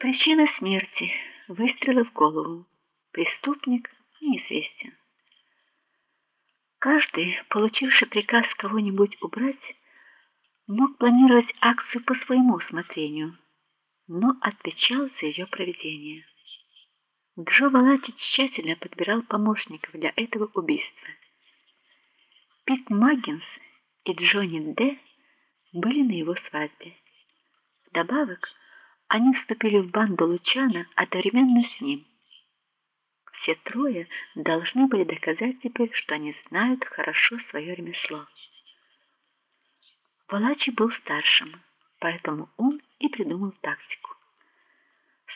Причина смерти выстрелы в голову. Преступник неизвестен. Каждый, получивший приказ кого-нибудь убрать, мог планировать акцию по своему усмотрению, но отвечал за ее проведение. Джо Валати тщательно подбирал помощников для этого убийства. Пит Маггинс и Джонни Д были на его свадьбе. Вдобавок, они вступили в банду Лучана одновременно с ним. Все трое должны были доказать теперь, что они знают хорошо свое ремесло. Валачи был старшим, поэтому он и придумал тактику.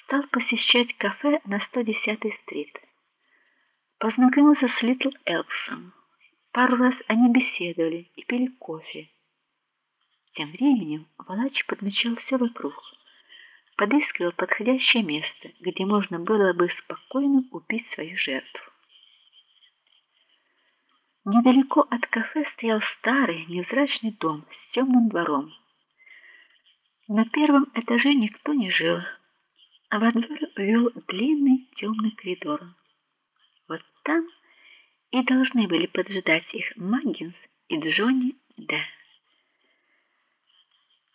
Стал посещать кафе на 110-й стрит. Познакомился с Литл Элксом. Пару раз они беседовали и пили кофе. Тем временем Валачи подмечал все вокруг подыскивал подходящее место, где можно было бы спокойно убить свою жертву. Недалеко от кафе стоял старый невзрачный дом с темным двором. На первом этаже никто не жил, а во двор вел длинный темный коридор. Вот там и должны были поджидать их Маггинс и Джонни Д.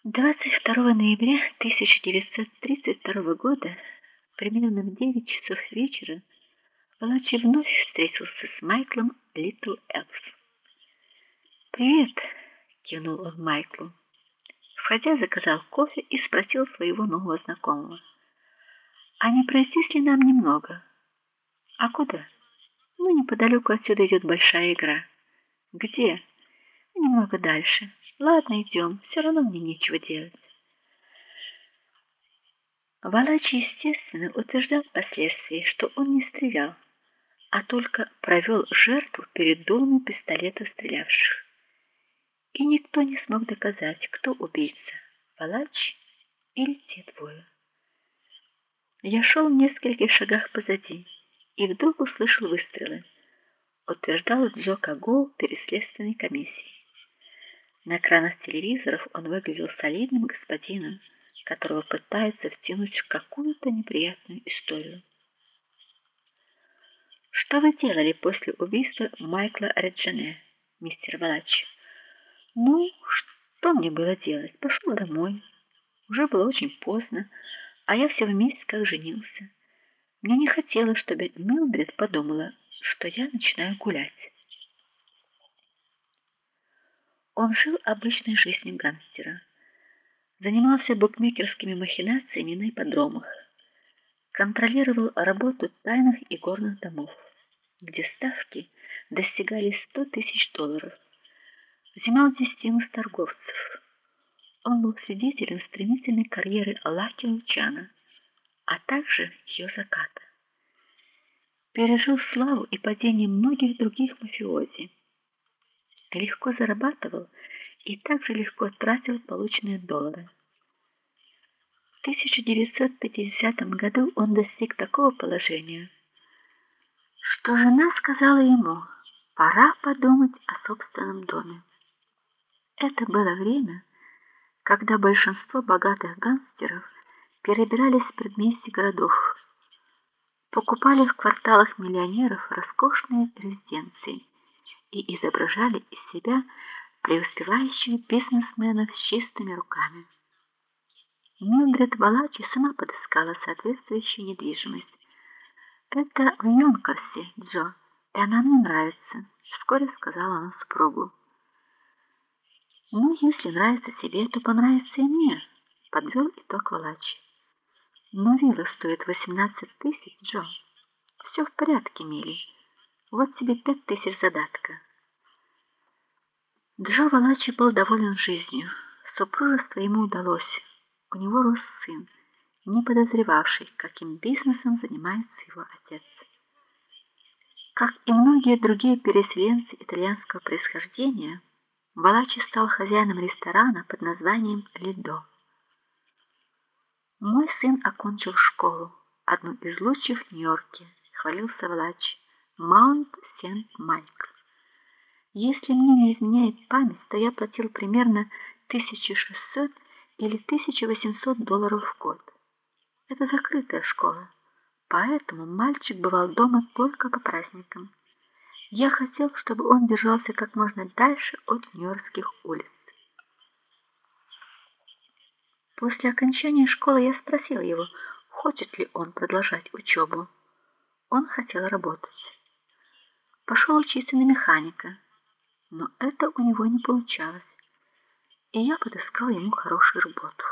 22 ноября 1932 года, примерно в 9 часов вечера, Палачи вновь встретился с Майклом Литл Элс. "Привет", кивнул он Майклу. Входя, заказал кофе и спросил своего нового знакомого: "А не пройтись ли нам немного?" "А куда?" "Ну, неподалеку отсюда идет большая игра." "Где?" "Немного дальше." Ладно, идем, все равно мне нечего делать. Валачи, естественно, утверждал впоследствии, что он не стрелял, а только провел жертву перед дулами пистолета стрелявших. И никто не смог доказать, кто убийца: Валач или те двое. Я шел в нескольких шагах позади и вдруг услышал выстрелы, утверждал Джо Каго перед следственной комиссией. На экранах телевизоров он выглядел солидным господином, которого пытаются втянуть в какую-то неприятную историю. Что вы делали после убийства Майкла Реджене, мистер Валач? Ну, что мне было делать? Пошел домой. Уже было очень поздно, а я все вместе как женился. Мне не хотелось, чтобы Милдред подумала, что я начинаю гулять. Он жил обычной жизнью гангстера. Занимался букмекерскими махинациями на ипподромах. Контролировал работу тайных и горных домов, где ставки достигали 100 тысяч долларов. Взимал десятину с торговцев. Он был свидетелем стремительной карьеры Лаки Лучана, а также ее заката. Пережил славу и падение многих других мафиози легко зарабатывал и также легко тратил полученные доллары. В 1950 году он достиг такого положения, что жена сказала ему: "Пора подумать о собственном доме". Это было время, когда большинство богатых гангстеров перебирались в предместья городов, покупали в кварталах миллионеров роскошные резиденции и изображали из себя преуспевающих бизнесменов с чистыми руками. Милдред Балачи сама подыскала соответствующую недвижимость. Это в Йонкерсе, Джо, и она мне нравится, вскоре сказала она супругу. Ну, если нравится тебе, то понравится и мне, подвел итог Валачи. Но вилла стоит 18 тысяч, Джо. Все в порядке, милый. Вот тебе пять тысяч задатка. Джо Валачи был доволен жизнью. Супружество ему удалось. У него рос сын, не подозревавший, каким бизнесом занимается его отец. Как и многие другие переселенцы итальянского происхождения, Валачи стал хозяином ресторана под названием Лидо. Мой сын окончил школу, одну из лучших в Нью-Йорке, хвалился Валачи. Маунт Сент-Майкл. Если мне не изменяет память, то я платил примерно 1600 или 1800 долларов в год. Это закрытая школа, поэтому мальчик бывал дома только по праздникам. Я хотел, чтобы он держался как можно дальше от Нью-Йоркских улиц. После окончания школы я спросил его, хочет ли он продолжать учебу. Он хотел работать. Пошел учиться на механика, но это у него не получалось. И я подыскал ему хорошую работу.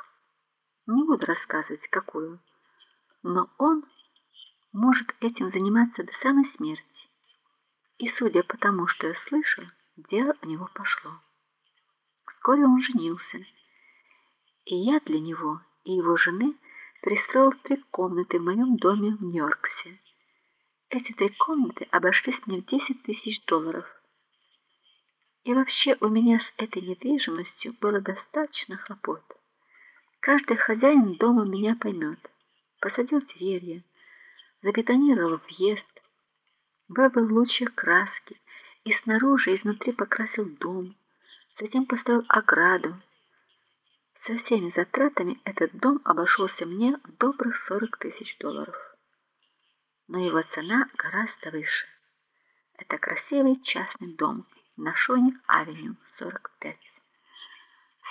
Не буду рассказывать какую, но он может этим заниматься до самой смерти. И судя по тому, что я слышал, дело у него пошло. Вскоре он женился и я для него и его жены пристроил три комнаты в моем доме в Нью-Йорксе. Эти три комнаты обошлись мне в 10 тысяч долларов. И вообще у меня с этой недвижимостью было достаточно хлопот. Каждый хозяин дома меня поймет. Посадил деревья, забетонировал въезд, выбрал лучшие краски и снаружи и изнутри покрасил дом, затем поставил ограду, со всеми затратами этот дом обошелся мне в добрых 40 тысяч долларов. Но его цена гораздо выше. Это красивый частный дом на Шоне-авеню 45.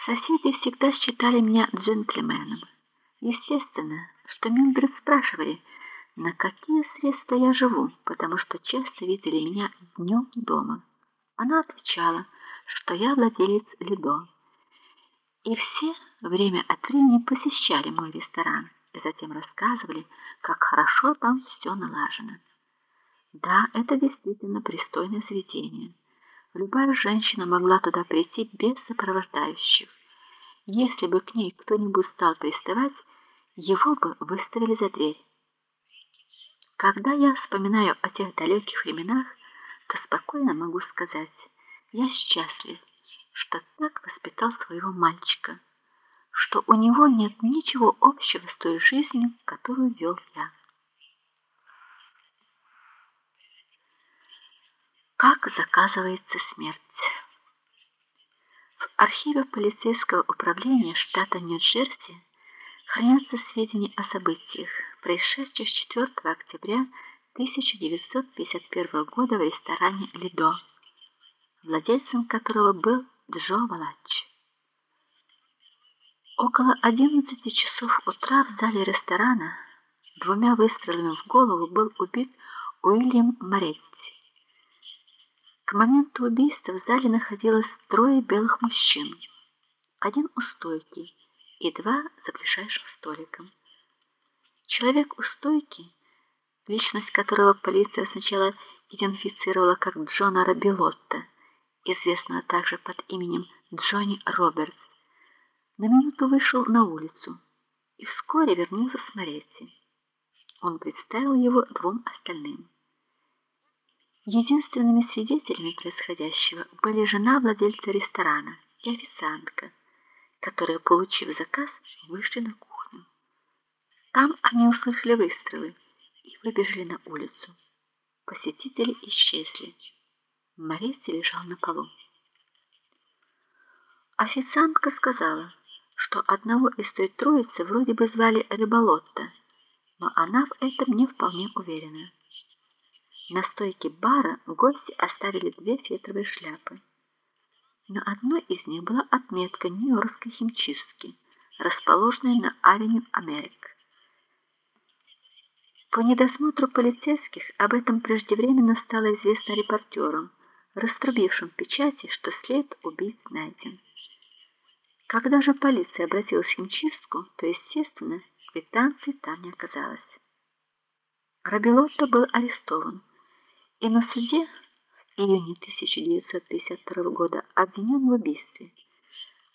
Соседи всегда считали меня джентльменом. Естественно, что Милдред спрашивали, на какие средства я живу, потому что часто видели меня днем дома. Она отвечала, что я владелец Лидо. И все время от времени посещали мой ресторан и затем рассказывали, как хорошо там все налажено. Да, это действительно пристойное заведение. Любая женщина могла туда прийти без сопровождающих. Если бы к ней кто-нибудь стал приставать, его бы выставили за дверь. Когда я вспоминаю о тех далеких временах, то спокойно могу сказать: я счастлив что так воспитал своего мальчика, что у него нет ничего общего с той жизнью, которую вел я. Как заказывается смерть? В архиве полицейского управления штата Нью-Джерси хранятся сведения о событиях, происшедших 4 октября 1951 года в ресторане Лидо, владельцем которого был Джо Валач. Около 11 часов утра в зале ресторана двумя выстрелами в голову был убит Уильям Моретти. К моменту убийства в зале находилось трое белых мужчин. Один у стойки и два за ближайшим столиком. Человек у стойки, личность которого полиция сначала идентифицировала как Джона Рабилотта, известного также под именем Джонни Робертс, на минуту вышел на улицу и вскоре вернулся с Моретти. Он представил его двум остальным. Единственными свидетелями происходящего были жена владельца ресторана и официантка, которые, получив заказ, вышли на кухню. Там они услышали выстрелы и выбежали на улицу. Посетители исчезли. Мореци лежал на полу. Официантка сказала, что одного из той троицы вроде бы звали Рыболотта, но она в этом не вполне уверена. На стойке бара гости оставили две фетровые шляпы. На одной из них была отметка Нью-Йоркской химчистки, расположенной на Авеню Америк. По недосмотру полицейских об этом преждевременно стало известно репортерам, раструбившим в печати, что след убийц найден. Когда же полиция обратилась в химчистку, то, естественно, квитанции там не оказалось. Рабилотто был арестован и на суде в июне 1952 года обвинен в убийстве,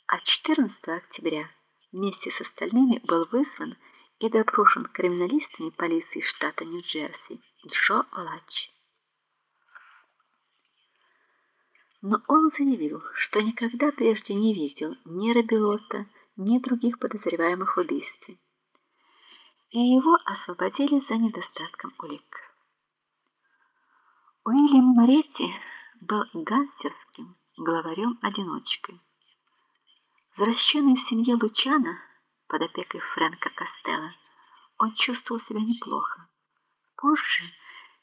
а 14 октября вместе с остальными был вызван и допрошен криминалистами полиции штата Нью-Джерси Джо Лач. Но он заявил, что никогда прежде не видел ни Рабилота, ни других подозреваемых в убийстве. И его освободили за недостатком улик. Уильям Моретти был гангстерским главарем-одиночкой. Возвращенный в семье Лучана под опекой Фрэнка Костелла, он чувствовал себя неплохо. Позже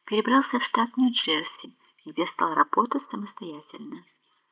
перебрался в штат Нью-Джерси, где стал работать самостоятельно.